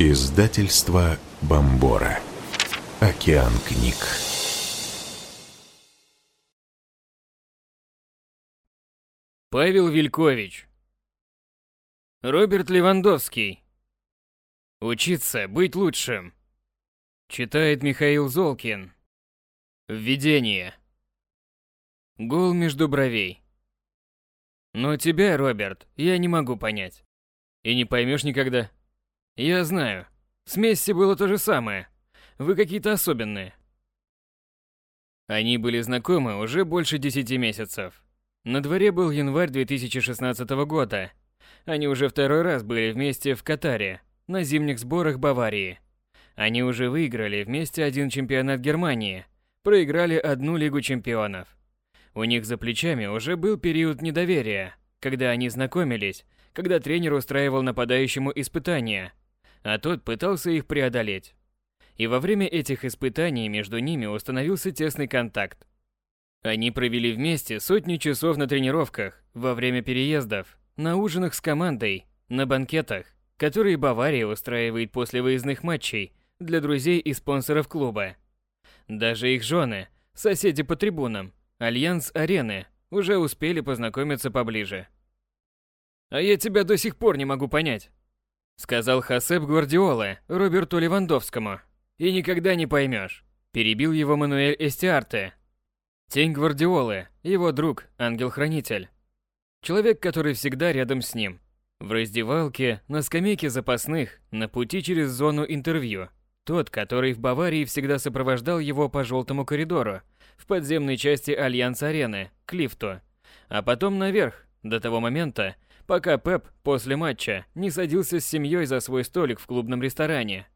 Издательство Бомбора. Океан книг. Павел Вилькович. Роберт Левандовский. Учиться быть лучшим. Читает Михаил Золкин. Введение. Гол между бровей. Но тебя, Роберт, я не могу понять. И не поймешь никогда. Я знаю. С Месси было то же самое. Вы какие-то особенные. Они были знакомы уже больше десяти месяцев. На дворе был январь 2016 года. Они уже второй раз были вместе в Катаре, на зимних сборах Баварии. Они уже выиграли вместе один чемпионат Германии, проиграли одну Лигу чемпионов. У них за плечами уже был период недоверия, когда они знакомились, когда тренер устраивал нападающему испытания, а тот пытался их преодолеть. И во время этих испытаний между ними установился тесный контакт. Они провели вместе сотни часов на тренировках, во время переездов, на ужинах с командой, на банкетах, которые Бавария устраивает после выездных матчей для друзей и спонсоров клуба. Даже их жены, соседи по трибунам, Альянс Арены, уже успели познакомиться поближе. «А я тебя до сих пор не могу понять», Сказал Хосеп Гвардиола Роберту Левандовскому. И никогда не поймешь. Перебил его Мануэль Эстиарте. Тень Гвардиолы, его друг, ангел-хранитель. Человек, который всегда рядом с ним. В раздевалке, на скамейке запасных, на пути через зону интервью. Тот, который в Баварии всегда сопровождал его по желтому коридору, в подземной части Альянс-арены, к лифту. А потом наверх, до того момента, пока Пеп после матча не садился с семьей за свой столик в клубном ресторане.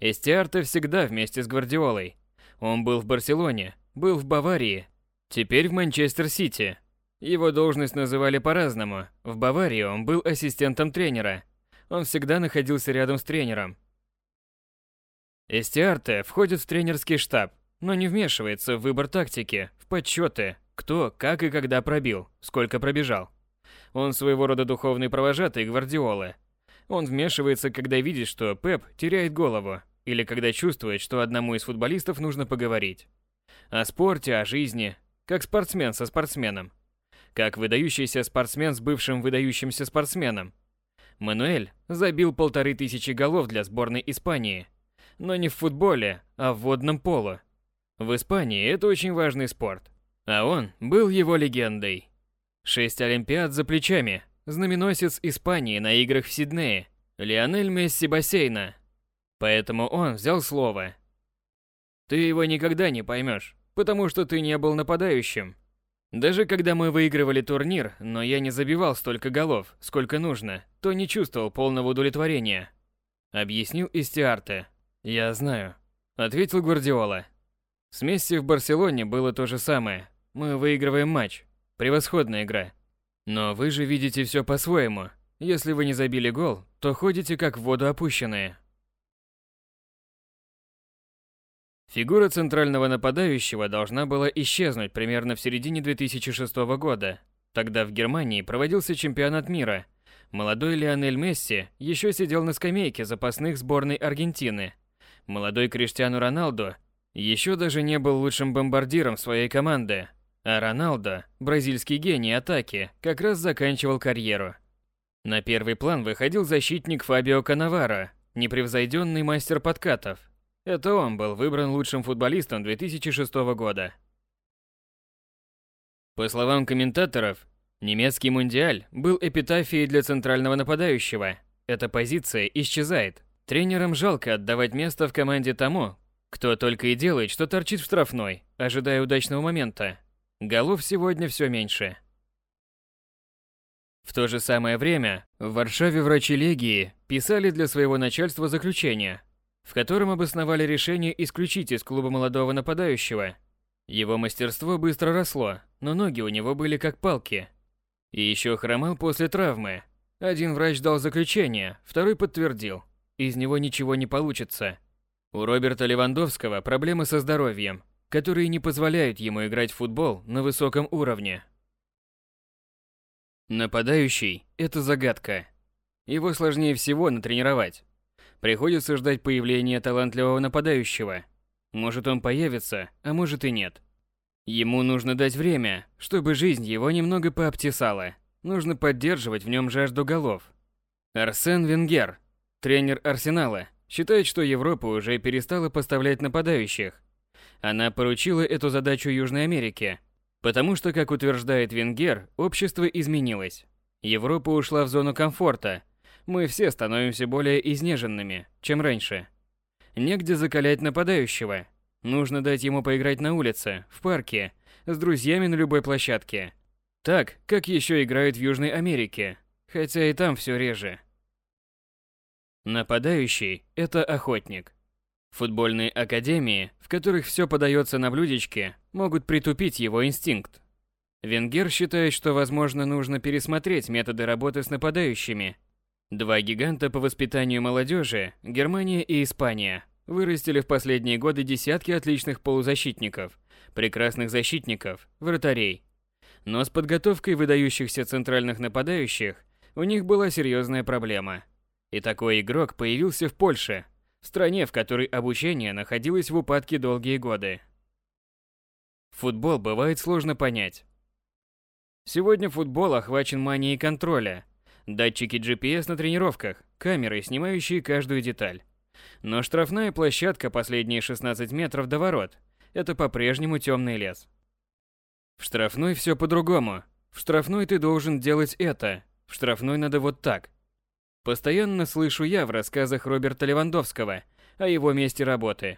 Эстиарте всегда вместе с Гвардиолой. Он был в Барселоне, был в Баварии, теперь в Манчестер-Сити. Его должность называли по-разному. В Баварии он был ассистентом тренера. Он всегда находился рядом с тренером. Эстиарте входит в тренерский штаб, но не вмешивается в выбор тактики, в подсчеты, кто, как и когда пробил, сколько пробежал. Он своего рода духовный провожатый Гвардиолы. Он вмешивается, когда видит, что Пеп теряет голову, или когда чувствует, что одному из футболистов нужно поговорить. О спорте, о жизни, как спортсмен со спортсменом. Как выдающийся спортсмен с бывшим выдающимся спортсменом. Мануэль забил полторы тысячи голов для сборной Испании. Но не в футболе, а в водном поло. В Испании это очень важный спорт. А он был его легендой. Шесть Олимпиад за плечами. Знаменосец Испании на играх в Сиднее. Лионель Месси бассейна. Поэтому он взял слово. Ты его никогда не поймешь, потому что ты не был нападающим. Даже когда мы выигрывали турнир, но я не забивал столько голов, сколько нужно, то не чувствовал полного удовлетворения. Объяснил Истиарте. Я знаю. Ответил Гвардиола. С Месси в Барселоне было то же самое. Мы выигрываем матч, Превосходная игра. Но вы же видите все по-своему. Если вы не забили гол, то ходите как в воду опущенные. Фигура центрального нападающего должна была исчезнуть примерно в середине 2006 года. Тогда в Германии проводился чемпионат мира. Молодой Лионель Месси еще сидел на скамейке запасных сборной Аргентины. Молодой Криштиану Роналдо еще даже не был лучшим бомбардиром своей команды, а Роналдо, бразильский гений атаки, как раз заканчивал карьеру. На первый план выходил защитник Фабио Канаваро, непревзойденный мастер подкатов. Это он был выбран лучшим футболистом 2006 года. По словам комментаторов, немецкий мундиаль был эпитафией для центрального нападающего. Эта позиция исчезает. Тренерам жалко отдавать место в команде тому, кто только и делает, что торчит в штрафной, ожидая удачного момента. Голов сегодня все меньше. В то же самое время в Варшаве врачи Легии писали для своего начальства заключение, в котором обосновали решение исключить из клуба молодого нападающего. Его мастерство быстро росло, но ноги у него были как палки. И еще хромал после травмы. Один врач дал заключение, второй подтвердил. Из него ничего не получится. У Роберта Левандовского проблемы со здоровьем, которые не позволяют ему играть в футбол на высоком уровне. Нападающий – это загадка. Его сложнее всего натренировать. Приходится ждать появления талантливого нападающего. Может он появится, а может и нет. Ему нужно дать время, чтобы жизнь его немного пообтесала. Нужно поддерживать в нем жажду голов. Арсен Венгер, тренер Арсенала, считает, что Европа уже перестала поставлять нападающих. Она поручила эту задачу Южной Америке, потому что, как утверждает Венгер, общество изменилось. Европа ушла в зону комфорта. Мы все становимся более изнеженными, чем раньше. Негде закалять нападающего. Нужно дать ему поиграть на улице, в парке, с друзьями на любой площадке. Так, как еще играют в Южной Америке, хотя и там все реже. Нападающий – это охотник. Футбольные академии, в которых все подается на блюдечке, могут притупить его инстинкт. Венгер считает, что, возможно, нужно пересмотреть методы работы с нападающими. Два гиганта по воспитанию молодежи, Германия и Испания, вырастили в последние годы десятки отличных полузащитников, прекрасных защитников, вратарей. Но с подготовкой выдающихся центральных нападающих у них была серьезная проблема. И такой игрок появился в Польше, стране, в которой обучение находилось в упадке долгие годы. Футбол бывает сложно понять. Сегодня футбол охвачен манией контроля. Датчики GPS на тренировках, камеры, снимающие каждую деталь. Но штрафная площадка последние 16 метров до ворот – это по-прежнему темный лес. В штрафной все по-другому. В штрафной ты должен делать это. В штрафной надо вот так. Постоянно слышу я в рассказах Роберта Левандовского о его месте работы.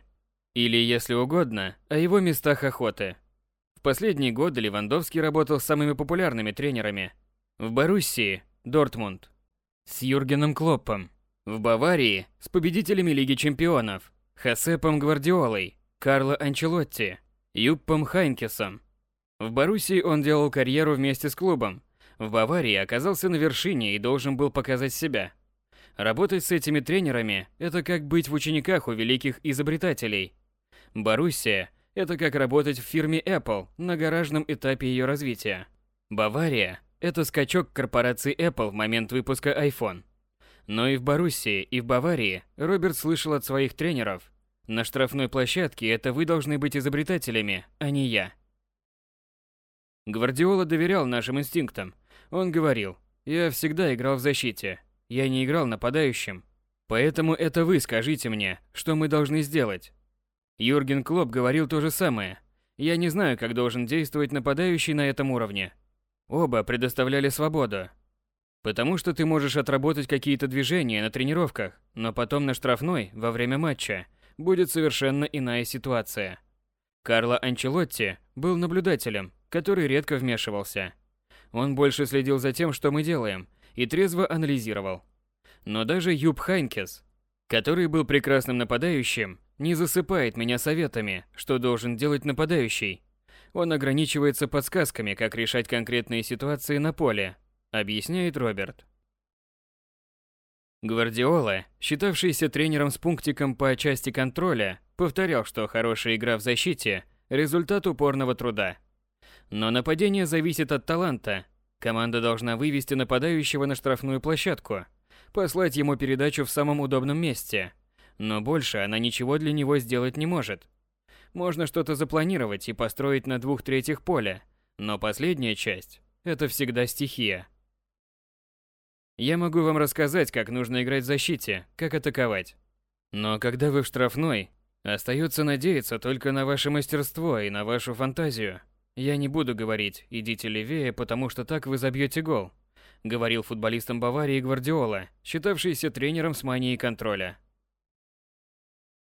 Или, если угодно, о его местах охоты. В последние годы Левандовский работал с самыми популярными тренерами. В Боруссии – Дортмунд. С Юргеном Клоппом. В Баварии – с победителями Лиги Чемпионов. Хосепом Гвардиолой, Карло Анчелотти, Юппом Хайнкесом. В Боруссии он делал карьеру вместе с клубом. В Баварии оказался на вершине и должен был показать себя. Работать с этими тренерами – это как быть в учениках у великих изобретателей. Боруссия это как работать в фирме Apple на гаражном этапе ее развития. Бавария – это скачок корпорации Apple в момент выпуска iPhone. Но и в Боруссии, и в Баварии Роберт слышал от своих тренеров «На штрафной площадке это вы должны быть изобретателями, а не я». Гвардиола доверял нашим инстинктам. Он говорил, «Я всегда играл в защите, я не играл нападающим. Поэтому это вы скажите мне, что мы должны сделать, Юрген Клоп говорил то же самое. Я не знаю, как должен действовать нападающий на этом уровне. Оба предоставляли свободу. Потому что ты можешь отработать какие-то движения на тренировках, но потом на штрафной, во время матча, будет совершенно иная ситуация. Карло Анчелотти был наблюдателем, который редко вмешивался. Он больше следил за тем, что мы делаем, и трезво анализировал. Но даже Юб Хайнкес, который был прекрасным нападающим, не засыпает меня советами, что должен делать нападающий. Он ограничивается подсказками, как решать конкретные ситуации на поле, объясняет Роберт. Гвардиола, считавшийся тренером с пунктиком по части контроля, повторял, что хорошая игра в защите – результат упорного труда. Но нападение зависит от таланта. Команда должна вывести нападающего на штрафную площадку, послать ему передачу в самом удобном месте – но больше она ничего для него сделать не может. Можно что-то запланировать и построить на двух третьих поля, но последняя часть – это всегда стихия. Я могу вам рассказать, как нужно играть в защите, как атаковать. Но когда вы в штрафной, остается надеяться только на ваше мастерство и на вашу фантазию. Я не буду говорить «идите левее, потому что так вы забьете гол», говорил футболистам Баварии Гвардиола, считавшийся тренером с манией контроля.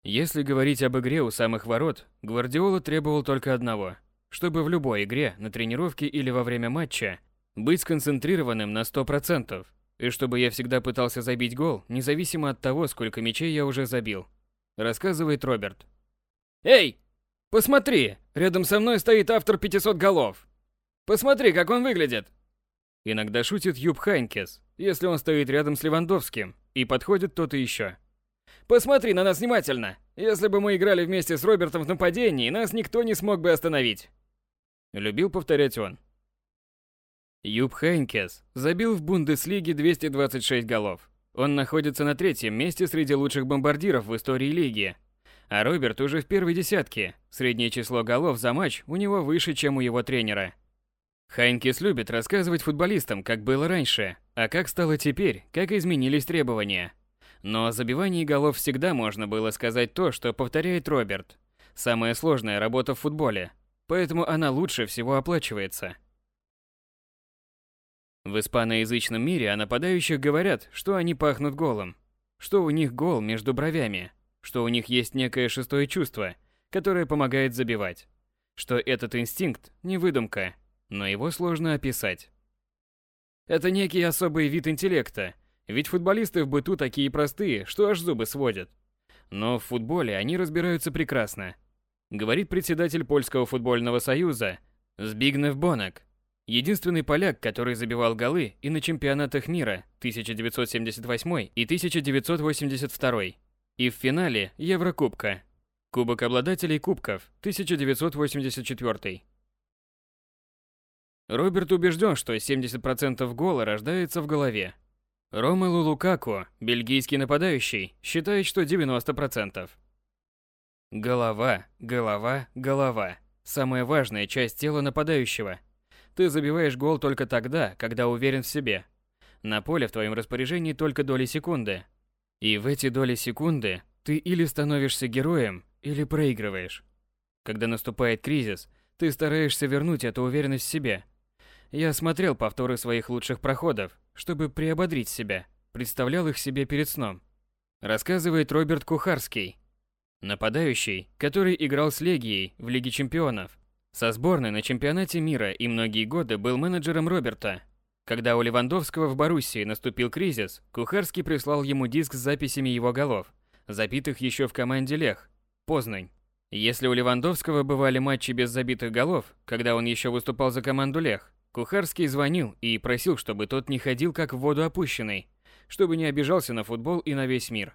Если говорить об игре у самых ворот, Гвардиола требовал только одного – чтобы в любой игре, на тренировке или во время матча, быть сконцентрированным на 100%, и чтобы я всегда пытался забить гол, независимо от того, сколько мячей я уже забил. Рассказывает Роберт. «Эй, посмотри, рядом со мной стоит автор 500 голов. Посмотри, как он выглядит!» Иногда шутит Юб Хайнкес, если он стоит рядом с Левандовским, и подходит кто-то еще. Посмотри на нас внимательно. Если бы мы играли вместе с Робертом в нападении, нас никто не смог бы остановить. Любил повторять он. Юб Хайнкес забил в Бундеслиге 226 голов. Он находится на третьем месте среди лучших бомбардиров в истории лиги. А Роберт уже в первой десятке. Среднее число голов за матч у него выше, чем у его тренера. Хайнкис любит рассказывать футболистам, как было раньше, а как стало теперь, как изменились требования. Но о забивании голов всегда можно было сказать то, что повторяет Роберт. Самая сложная работа в футболе, поэтому она лучше всего оплачивается. В испаноязычном мире о нападающих говорят, что они пахнут голом, что у них гол между бровями, что у них есть некое шестое чувство, которое помогает забивать, что этот инстинкт не выдумка, но его сложно описать. Это некий особый вид интеллекта, ведь футболисты в быту такие простые, что аж зубы сводят. Но в футболе они разбираются прекрасно. Говорит председатель Польского футбольного союза Збигнев Бонак, Единственный поляк, который забивал голы и на чемпионатах мира 1978 и 1982, и в финале Еврокубка, Кубок обладателей кубков 1984. Роберт убежден, что 70% гола рождается в голове. Ромелу Лукаку, бельгийский нападающий, считает, что 90%. Голова, голова, голова. Самая важная часть тела нападающего – ты забиваешь гол только тогда, когда уверен в себе. На поле в твоем распоряжении только доли секунды. И в эти доли секунды ты или становишься героем, или проигрываешь. Когда наступает кризис, ты стараешься вернуть эту уверенность в себе. Я смотрел повторы своих лучших проходов, чтобы приободрить себя, представлял их себе перед сном. Рассказывает Роберт Кухарский, нападающий, который играл с Легией в Лиге чемпионов со сборной на чемпионате мира и многие годы был менеджером Роберта. Когда у Левандовского в Боруссии наступил кризис, Кухарский прислал ему диск с записями его голов, забитых еще в команде Лех, Познань. Если у Левандовского бывали матчи без забитых голов, когда он еще выступал за команду Лех, Кухарский звонил и просил, чтобы тот не ходил как в воду опущенный, чтобы не обижался на футбол и на весь мир.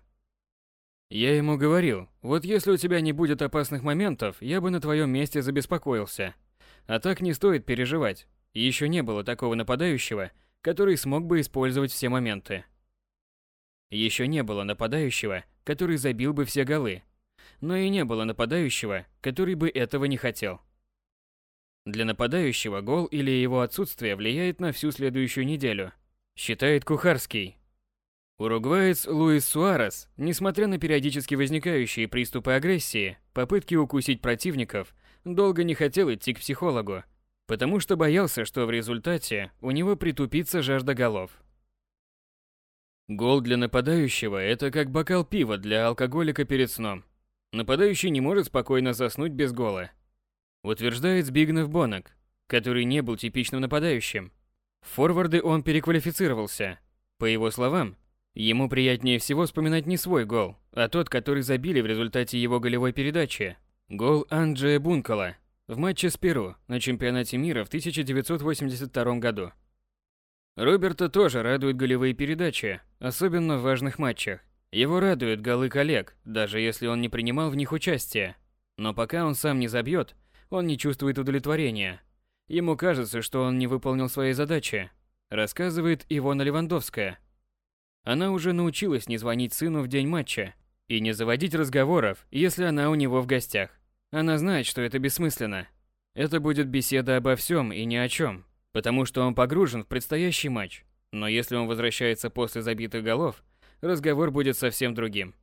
Я ему говорил, вот если у тебя не будет опасных моментов, я бы на твоем месте забеспокоился. А так не стоит переживать. Еще не было такого нападающего, который смог бы использовать все моменты. Еще не было нападающего, который забил бы все голы. Но и не было нападающего, который бы этого не хотел. Для нападающего гол или его отсутствие влияет на всю следующую неделю, считает Кухарский, Уругваец Луис Суарес, несмотря на периодически возникающие приступы агрессии, попытки укусить противников, долго не хотел идти к психологу, потому что боялся, что в результате у него притупится жажда голов. Гол для нападающего – это как бокал пива для алкоголика перед сном. Нападающий не может спокойно заснуть без гола. Утверждает Збигнев Бонок, который не был типичным нападающим. В форварды он переквалифицировался. По его словам, Ему приятнее всего вспоминать не свой гол, а тот, который забили в результате его голевой передачи. Гол Анджея Бункала в матче с Перу на чемпионате мира в 1982 году. Роберта тоже радуют голевые передачи, особенно в важных матчах. Его радуют голы коллег, даже если он не принимал в них участие. Но пока он сам не забьет, он не чувствует удовлетворения. Ему кажется, что он не выполнил своей задачи, рассказывает Ивона Левандовская, она уже научилась не звонить сыну в день матча и не заводить разговоров, если она у него в гостях. Она знает, что это бессмысленно. Это будет беседа обо всем и ни о чем, потому что он погружен в предстоящий матч. Но если он возвращается после забитых голов, разговор будет совсем другим.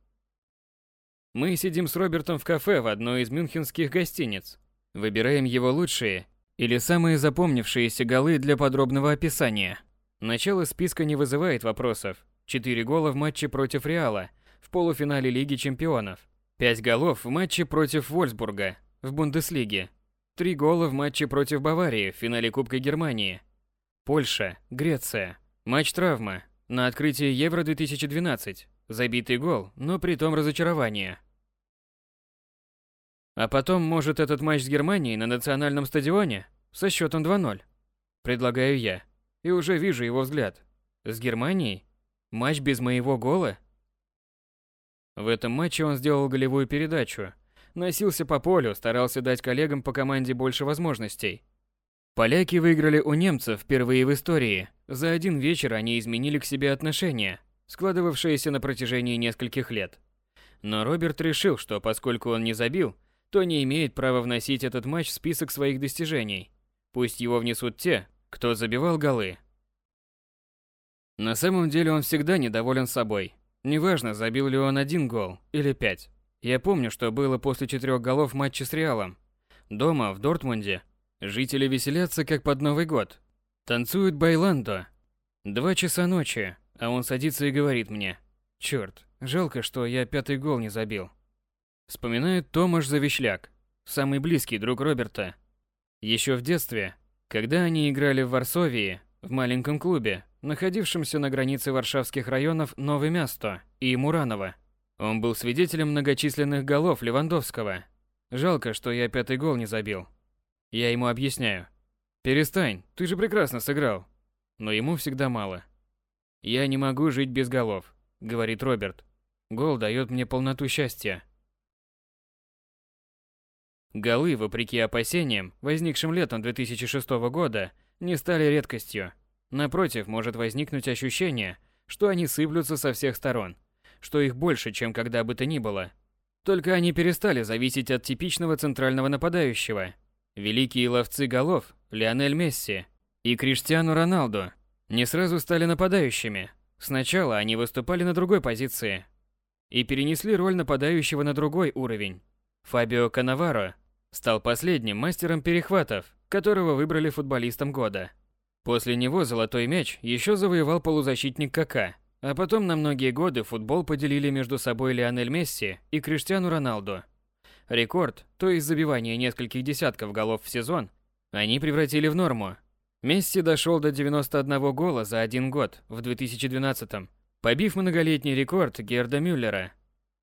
Мы сидим с Робертом в кафе в одной из мюнхенских гостиниц. Выбираем его лучшие или самые запомнившиеся голы для подробного описания. Начало списка не вызывает вопросов, 4 гола в матче против Реала в полуфинале Лиги Чемпионов, 5 голов в матче против Вольсбурга в Бундеслиге, 3 гола в матче против Баварии в финале Кубка Германии, Польша, Греция, матч травма на открытии Евро-2012, забитый гол, но при том разочарование. А потом, может, этот матч с Германией на национальном стадионе со счетом 2-0? Предлагаю я. И уже вижу его взгляд. С Германией? Матч без моего гола? В этом матче он сделал голевую передачу. Носился по полю, старался дать коллегам по команде больше возможностей. Поляки выиграли у немцев впервые в истории. За один вечер они изменили к себе отношение. складывавшаяся на протяжении нескольких лет. Но Роберт решил, что поскольку он не забил, то не имеет права вносить этот матч в список своих достижений. Пусть его внесут те, кто забивал голы. На самом деле он всегда недоволен собой. Неважно, забил ли он один гол или пять. Я помню, что было после четырех голов в матче с Реалом. Дома, в Дортмунде, жители веселятся как под Новый год. Танцуют байландо. Два часа ночи, а он садится и говорит мне. Черт, жалко, что я пятый гол не забил. Вспоминает Томаш Завишляк, самый близкий друг Роберта. Еще в детстве, когда они играли в Варсовии, в маленьком клубе, находившемся на границе варшавских районов Новое Место и Мураново, он был свидетелем многочисленных голов Левандовского. Жалко, что я пятый гол не забил. Я ему объясняю. «Перестань, ты же прекрасно сыграл». Но ему всегда мало. «Я не могу жить без голов», — говорит Роберт. «Гол дает мне полноту счастья». Голы, вопреки опасениям, возникшим летом 2006 года, не стали редкостью. Напротив, может возникнуть ощущение, что они сыплются со всех сторон, что их больше, чем когда бы то ни было. Только они перестали зависеть от типичного центрального нападающего. Великие ловцы голов, Лионель Месси и Криштиану Роналду, не сразу стали нападающими. Сначала они выступали на другой позиции и перенесли роль нападающего на другой уровень. Фабио Канаваро Стал последним мастером перехватов, которого выбрали футболистом года. После него золотой мяч еще завоевал полузащитник КК, а потом на многие годы футбол поделили между собой Лионель Месси и Криштиану Роналду. Рекорд, то есть забивание нескольких десятков голов в сезон, они превратили в норму. Месси дошел до 91 гола за один год в 2012 побив многолетний рекорд Герда Мюллера.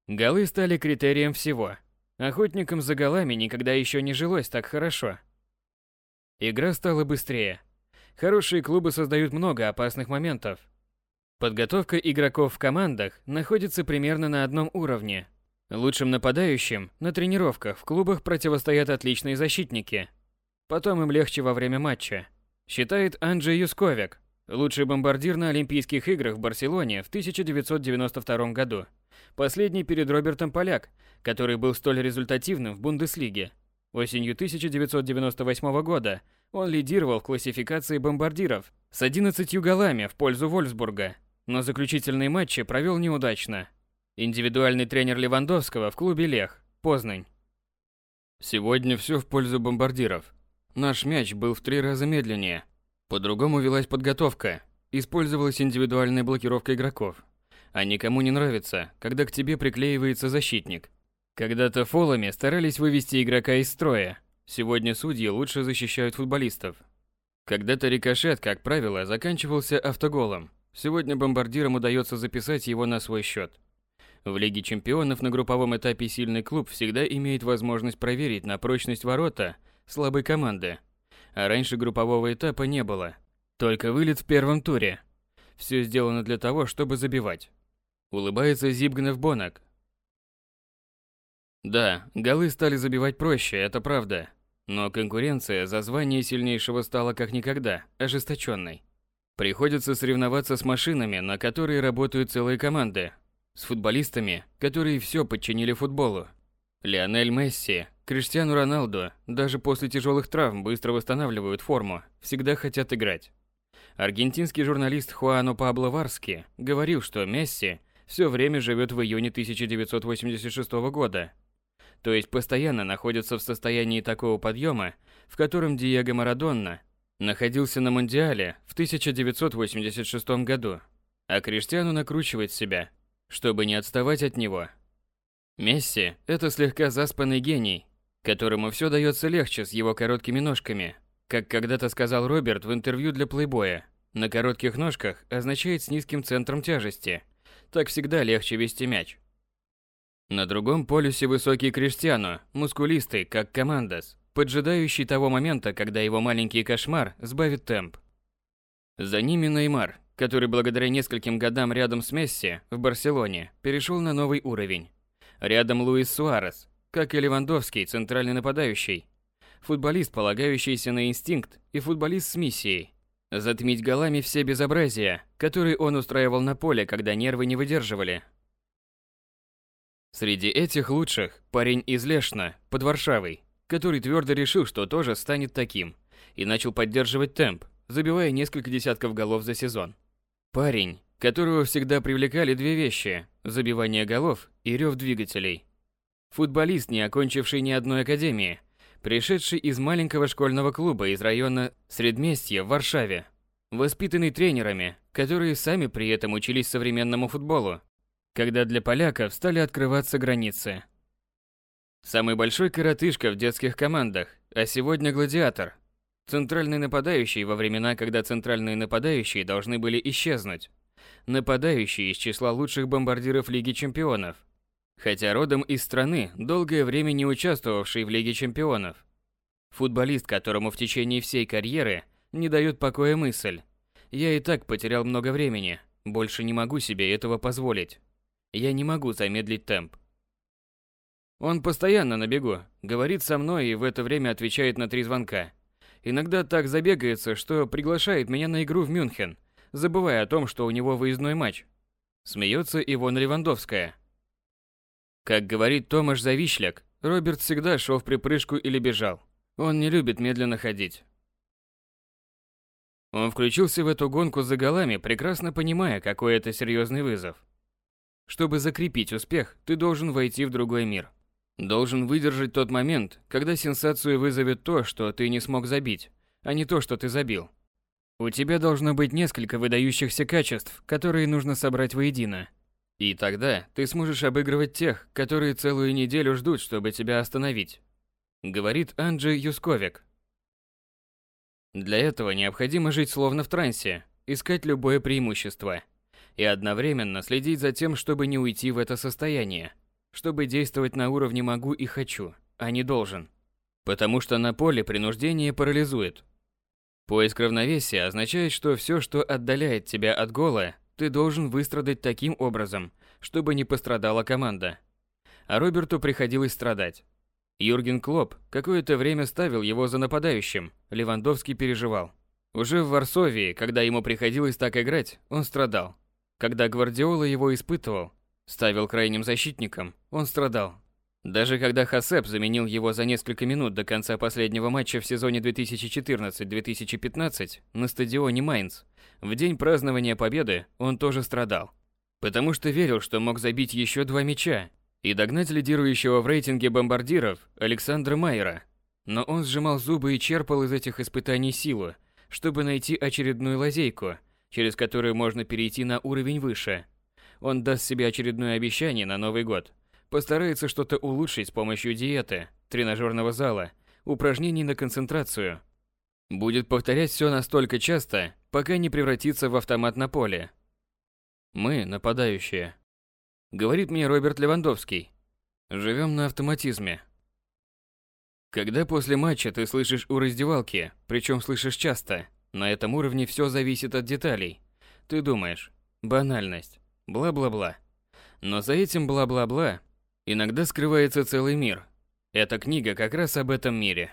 Голы стали критерием всего, Охотникам за голами никогда еще не жилось так хорошо. Игра стала быстрее. Хорошие клубы создают много опасных моментов. Подготовка игроков в командах находится примерно на одном уровне. Лучшим нападающим на тренировках в клубах противостоят отличные защитники. Потом им легче во время матча. Считает Анджей Юсковик, лучший бомбардир на Олимпийских играх в Барселоне в 1992 году. Последний перед Робертом Поляк, который был столь результативным в Бундеслиге. Осенью 1998 года он лидировал в классификации бомбардиров с 11 голами в пользу Вольфсбурга, но заключительные матчи провел неудачно. Индивидуальный тренер Левандовского в клубе Лех, Познань. Сегодня все в пользу бомбардиров. Наш мяч был в три раза медленнее. По-другому велась подготовка. Использовалась индивидуальная блокировка игроков. А никому не нравится, когда к тебе приклеивается защитник. Когда-то фолами старались вывести игрока из строя. Сегодня судьи лучше защищают футболистов. Когда-то рикошет, как правило, заканчивался автоголом. Сегодня бомбардирам удается записать его на свой счет. В Лиге чемпионов на групповом этапе сильный клуб всегда имеет возможность проверить на прочность ворота слабой команды. А раньше группового этапа не было. Только вылет в первом туре. Все сделано для того, чтобы забивать. Улыбается Зибгнев Бонок, да, голы стали забивать проще, это правда. Но конкуренция за звание сильнейшего стала как никогда ожесточенной. Приходится соревноваться с машинами, на которые работают целые команды. С футболистами, которые все подчинили футболу. Лионель Месси, Криштиану Роналду даже после тяжелых травм быстро восстанавливают форму, всегда хотят играть. Аргентинский журналист Хуано Пабло Варски говорил, что Месси все время живет в июне 1986 года то есть постоянно находится в состоянии такого подъема, в котором Диего Марадонна находился на Мундиале в 1986 году, а Криштиану накручивает себя, чтобы не отставать от него. Месси – это слегка заспанный гений, которому все дается легче с его короткими ножками. Как когда-то сказал Роберт в интервью для Плейбоя, на коротких ножках означает с низким центром тяжести. Так всегда легче вести мяч. На другом полюсе высокий Криштиану, мускулистый, как командос, поджидающий того момента, когда его маленький кошмар сбавит темп. За ними Неймар, который благодаря нескольким годам рядом с Месси в Барселоне перешел на новый уровень. Рядом Луис Суарес, как и Левандовский, центральный нападающий. Футболист, полагающийся на инстинкт, и футболист с миссией. Затмить голами все безобразия, которые он устраивал на поле, когда нервы не выдерживали. Среди этих лучших парень из Лешна, под Варшавой, который твердо решил, что тоже станет таким, и начал поддерживать темп, забивая несколько десятков голов за сезон. Парень, которого всегда привлекали две вещи – забивание голов и рев двигателей. Футболист, не окончивший ни одной академии, пришедший из маленького школьного клуба из района Средместья в Варшаве, воспитанный тренерами, которые сами при этом учились современному футболу, когда для поляков стали открываться границы. Самый большой коротышка в детских командах, а сегодня гладиатор. Центральный нападающий во времена, когда центральные нападающие должны были исчезнуть. Нападающий из числа лучших бомбардиров Лиги Чемпионов – хотя родом из страны, долгое время не участвовавшей в Лиге чемпионов. Футболист, которому в течение всей карьеры не дает покоя мысль. Я и так потерял много времени, больше не могу себе этого позволить. Я не могу замедлить темп. Он постоянно на бегу, говорит со мной и в это время отвечает на три звонка. Иногда так забегается, что приглашает меня на игру в Мюнхен, забывая о том, что у него выездной матч. Смеется Ивона Левандовская. Как говорит Томаш Завишляк, Роберт всегда шел в припрыжку или бежал. Он не любит медленно ходить. Он включился в эту гонку за голами, прекрасно понимая, какой это серьезный вызов. Чтобы закрепить успех, ты должен войти в другой мир. Должен выдержать тот момент, когда сенсацию вызовет то, что ты не смог забить, а не то, что ты забил. У тебя должно быть несколько выдающихся качеств, которые нужно собрать воедино – и тогда ты сможешь обыгрывать тех, которые целую неделю ждут, чтобы тебя остановить. Говорит Анджи Юсковик. Для этого необходимо жить словно в трансе, искать любое преимущество. И одновременно следить за тем, чтобы не уйти в это состояние. Чтобы действовать на уровне «могу» и «хочу», а не «должен». Потому что на поле принуждение парализует. Поиск равновесия означает, что все, что отдаляет тебя от гола, ты должен выстрадать таким образом, чтобы не пострадала команда. А Роберту приходилось страдать. Юрген Клоп какое-то время ставил его за нападающим, Левандовский переживал. Уже в Варсовии, когда ему приходилось так играть, он страдал. Когда Гвардиола его испытывал, ставил крайним защитником, он страдал. Даже когда Хасеп заменил его за несколько минут до конца последнего матча в сезоне 2014-2015 на стадионе Майнц, в день празднования победы он тоже страдал. Потому что верил, что мог забить еще два мяча и догнать лидирующего в рейтинге бомбардиров Александра Майера. Но он сжимал зубы и черпал из этих испытаний силу, чтобы найти очередную лазейку, через которую можно перейти на уровень выше. Он даст себе очередное обещание на Новый год – Постарается что-то улучшить с помощью диеты, тренажерного зала, упражнений на концентрацию. Будет повторять все настолько часто, пока не превратится в автомат на поле. Мы, нападающие. Говорит мне Роберт Левандовский. Живем на автоматизме. Когда после матча ты слышишь у раздевалки, причем слышишь часто, на этом уровне все зависит от деталей. Ты думаешь, банальность, бла-бла-бла. Но за этим бла-бла-бла Иногда скрывается целый мир. Эта книга как раз об этом мире.